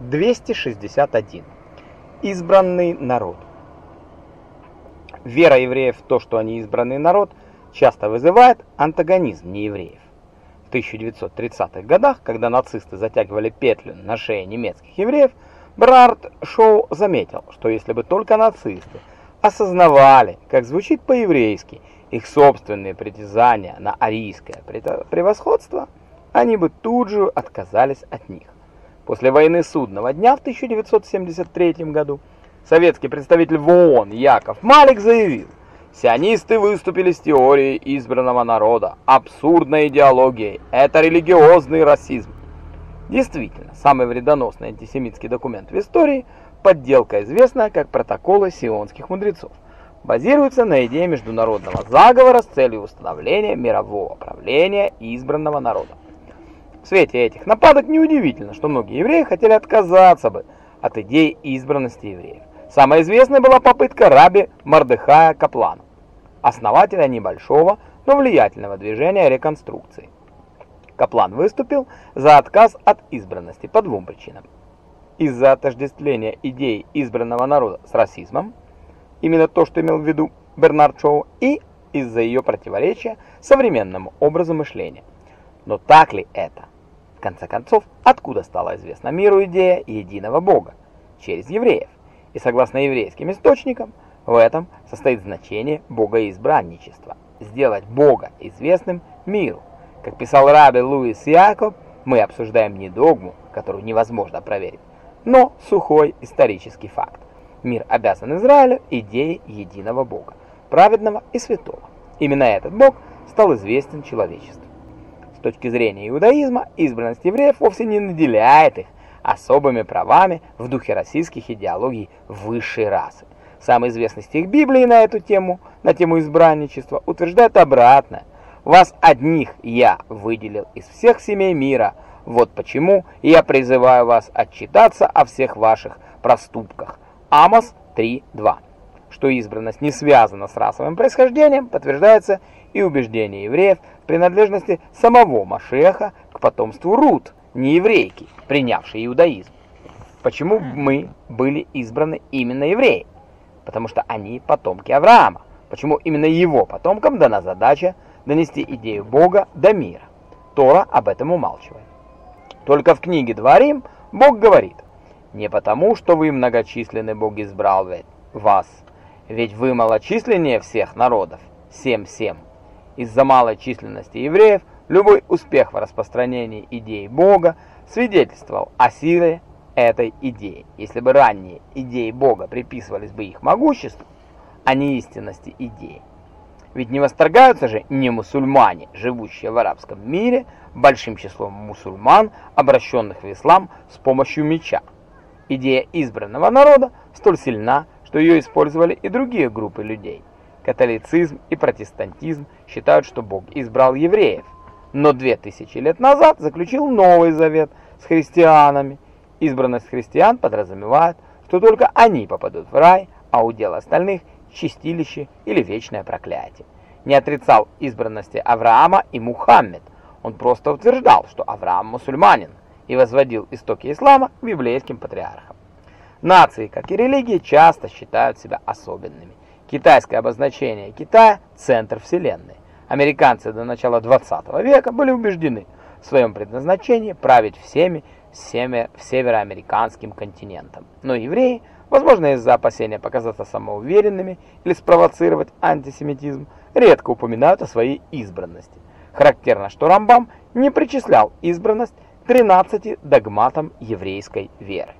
261. Избранный народ. Вера евреев в то, что они избранный народ, часто вызывает антагонизм неевреев. В 1930-х годах, когда нацисты затягивали петлю на шее немецких евреев, Брард Шоу заметил, что если бы только нацисты осознавали, как звучит по-еврейски их собственные притязания на арийское превосходство, они бы тут же отказались от них. После войны Судного дня в 1973 году советский представитель в ООН Яков Малик заявил, Сионисты выступили с теорией избранного народа, абсурдной идеологией, это религиозный расизм. Действительно, самый вредоносный антисемитский документ в истории – подделка, известная как протоколы сионских мудрецов, базируется на идее международного заговора с целью установления мирового правления избранного народа. В свете этих нападок неудивительно, что многие евреи хотели отказаться бы от идей избранности евреев. Самой известной была попытка раби Мардыхая Каплана, основателя небольшого, но влиятельного движения реконструкции. Каплан выступил за отказ от избранности по двум причинам. Из-за отождествления идей избранного народа с расизмом, именно то, что имел в виду Бернард Шоу, и из-за ее противоречия современному образу мышления. Но так ли это? В конце концов, откуда стала известна миру идея единого Бога? Через евреев. И согласно еврейским источникам, в этом состоит значение богоизбранничества. Сделать Бога известным миру. Как писал раби Луис Якоб, мы обсуждаем не догму, которую невозможно проверить, но сухой исторический факт. Мир обязан Израилю идее единого Бога, праведного и святого. Именно этот Бог стал известен человечеству. Точки зрения иудаизма, избранность евреев вовсе не наделяет их особыми правами в духе российских идеологий высшей расы. Самый известный стих Библии на эту тему, на тему избранничества, утверждает обратное. «Вас одних я выделил из всех семей мира, вот почему я призываю вас отчитаться о всех ваших проступках». Амос 3.2. Что избранность не связана с расовым происхождением, подтверждается и убеждение евреев в принадлежности самого Машеха к потомству Рут, не еврейки, принявшей иудаизм. Почему мы были избраны именно евреи? Потому что они потомки Авраама. Почему именно его потомкам дана задача донести идею Бога до мира? Тора об этом умалчивает. Только в книге Дворим Бог говорит, «Не потому, что вы многочисленны, Бог избрал вас, ведь вы малочисленнее всех народов, семь-семь, из-за малой численности евреев любой успех в распространении идеи Бога свидетельствовал о силе этой идеи. Если бы ранние идеи Бога приписывались бы их могуществу, а не истинности идеи. Ведь не восторгаются же не мусульмане, живущие в арабском мире, большим числом мусульман, обращенных в ислам с помощью меча. Идея избранного народа столь сильна, что ее использовали и другие группы людей. Католицизм и протестантизм считают, что Бог избрал евреев, но две тысячи лет назад заключил Новый Завет с христианами. Избранность христиан подразумевает, что только они попадут в рай, а удел остальных – чистилище или вечное проклятие. Не отрицал избранности Авраама и Мухаммед, он просто утверждал, что Авраам мусульманин и возводил истоки ислама к библейским патриархам. Нации, как и религии, часто считают себя особенными. Китайское обозначение Китая – центр вселенной. Американцы до начала 20 века были убеждены в своем предназначении править всеми североамериканским континентом. Но евреи, возможно из-за опасения показаться самоуверенными или спровоцировать антисемитизм, редко упоминают о своей избранности. Характерно, что Рамбам не причислял избранность к 13 догматам еврейской веры.